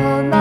come